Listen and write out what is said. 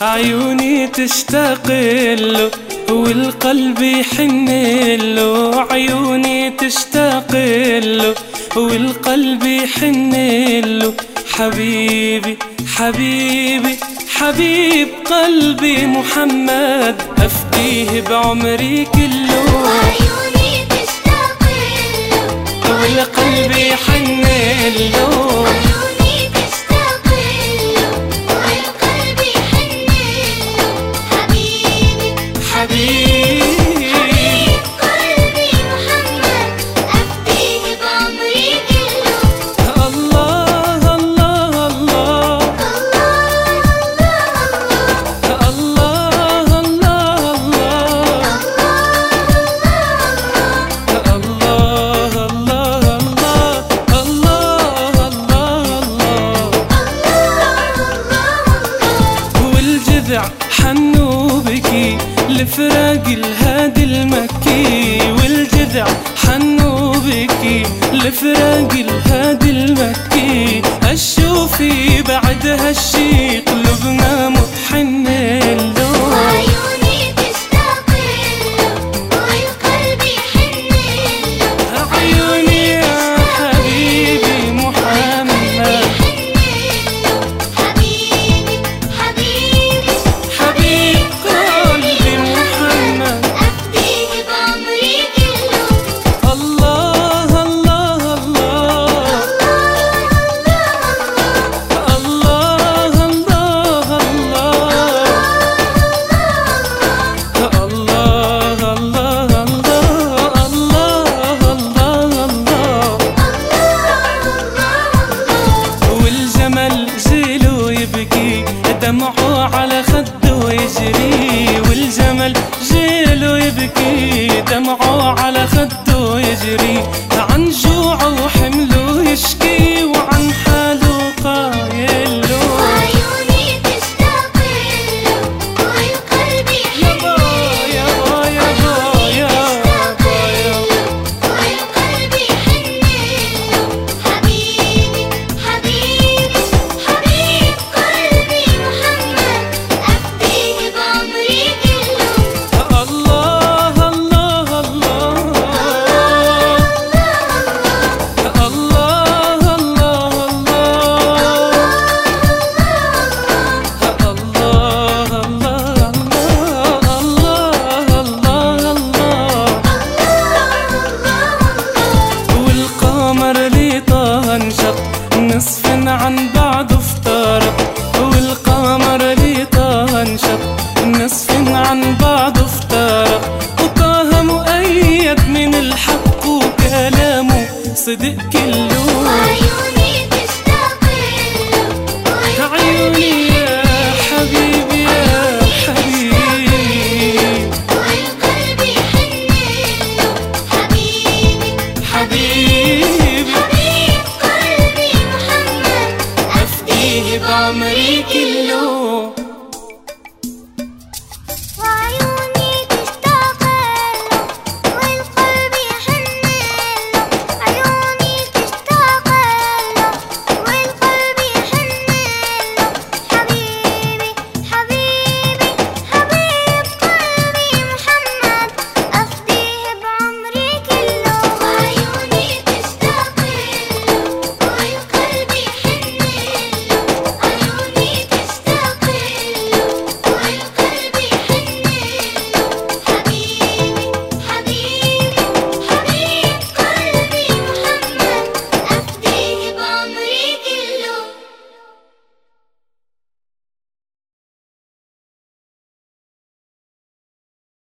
عيوني تشتاق له والقلب يحن له عيوني تشتاق له والقلب يحن له حبيبي حبيبي حبيب قلبي محمد أفديه بعمري كله. عيوني تشتاق له والقلب يحن له الجذع حنو بكي لفراق الهادي المكي والجذع حنو بكي لفراق الهادي المكي. أشوفي بعد هالشي قلوبنا مطحن ويجري والجمل جيله يبكي دمعه على خده يجري عن جوع عمري كله